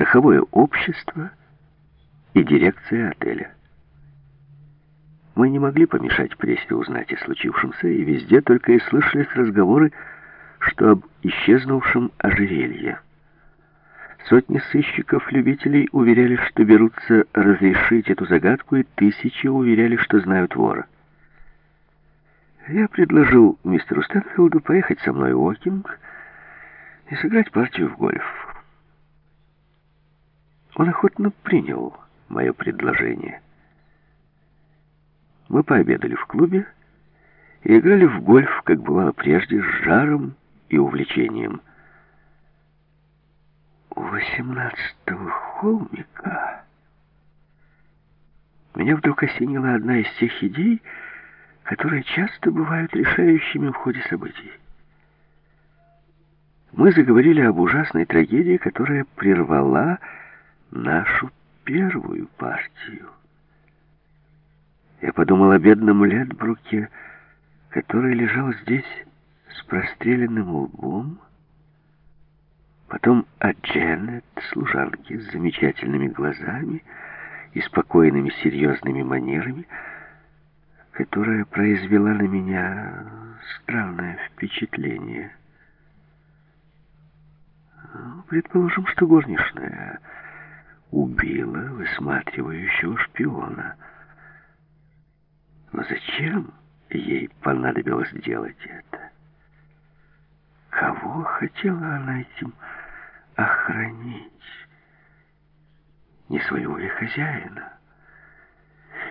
страховое общество и дирекция отеля. Мы не могли помешать прессе узнать о случившемся, и везде только и слышались разговоры, что об исчезнувшем ожерелье. Сотни сыщиков-любителей уверяли, что берутся разрешить эту загадку, и тысячи уверяли, что знают вора. Я предложил мистеру Стэнфилду поехать со мной в Уокинг и сыграть партию в гольф. Он охотно принял мое предложение. Мы пообедали в клубе и играли в гольф, как бывало прежде, с жаром и увлечением. У восемнадцатого холмика меня вдруг осенила одна из тех идей, которые часто бывают решающими в ходе событий. Мы заговорили об ужасной трагедии, которая прервала нашу первую партию. Я подумал о бедном Ледбруке, который лежал здесь с простреленным лбом, потом о Дженнет, служанке с замечательными глазами и спокойными серьезными манерами, которая произвела на меня странное впечатление. Предположим, что горничная убила высматривающего шпиона. Но зачем ей понадобилось делать это? Кого хотела она этим охранить? Не своего ли хозяина?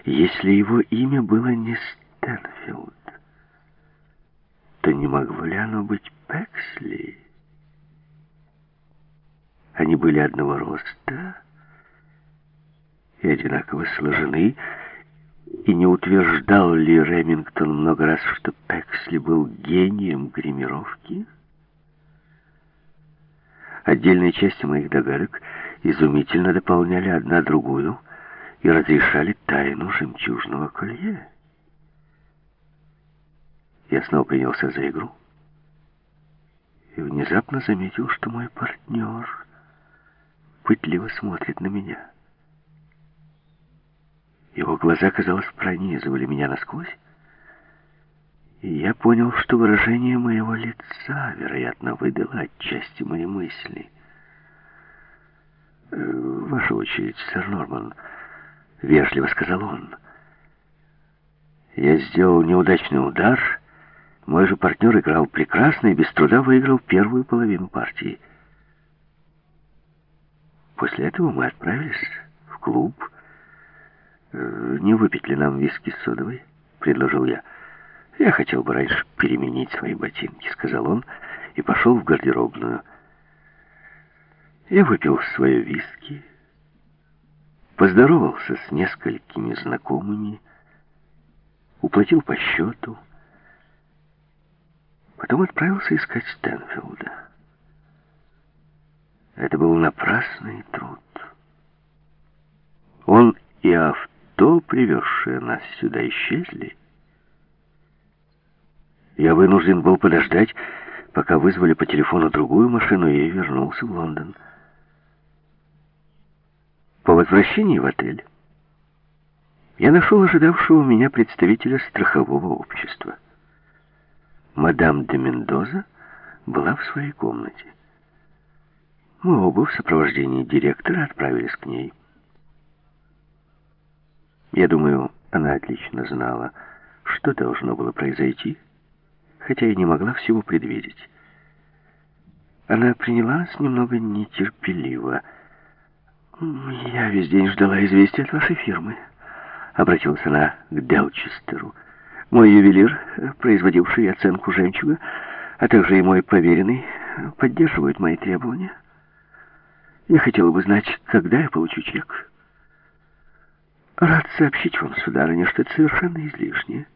Если его имя было не Стэнфилд, то не могло ли оно быть Пексли? Они были одного роста и одинаково сложены, и не утверждал ли Ремингтон много раз, что Пексли был гением гримировки? Отдельные части моих догадок изумительно дополняли одна другую и разрешали тайну жемчужного колье. Я снова принялся за игру и внезапно заметил, что мой партнер пытливо смотрит на меня. Его глаза, казалось, пронизывали меня насквозь, и я понял, что выражение моего лица, вероятно, выдало отчасти мои мысли. «Э, «Ваша очередь, сэр Норман», — вежливо сказал он. Я сделал неудачный удар. Мой же партнер играл прекрасно и без труда выиграл первую половину партии. После этого мы отправились в клуб, «Не выпить ли нам виски с содовой?» — предложил я. «Я хотел бы раньше переменить свои ботинки», — сказал он, и пошел в гардеробную. Я выпил свое виски, поздоровался с несколькими знакомыми, уплатил по счету, потом отправился искать Стэнфилда. Это был напрасный труд. Он и авто авто, привезшие нас сюда, исчезли. Я вынужден был подождать, пока вызвали по телефону другую машину, и вернулся в Лондон. По возвращении в отель я нашел ожидавшего меня представителя страхового общества. Мадам де Мендоза была в своей комнате. Мы оба в сопровождении директора отправились к ней. Я думаю, она отлично знала, что должно было произойти, хотя и не могла всего предвидеть. Она приняла нас немного нетерпеливо. «Я весь день ждала известия от вашей фирмы», — обратилась она к Делчестеру. «Мой ювелир, производивший оценку жемчуга, а также и мой поверенный, поддерживают мои требования. Я хотела бы знать, когда я получу чек». «Рад сообщить вам, сударыня, что это совершенно излишне»,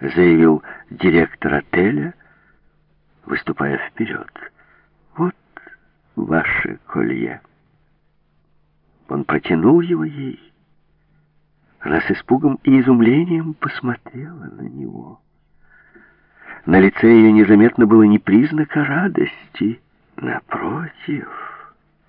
заявил директор отеля, выступая вперед. «Вот ваше колье». Он протянул его ей. Она с испугом и изумлением посмотрела на него. На лице ее незаметно было ни признака радости. Напротив,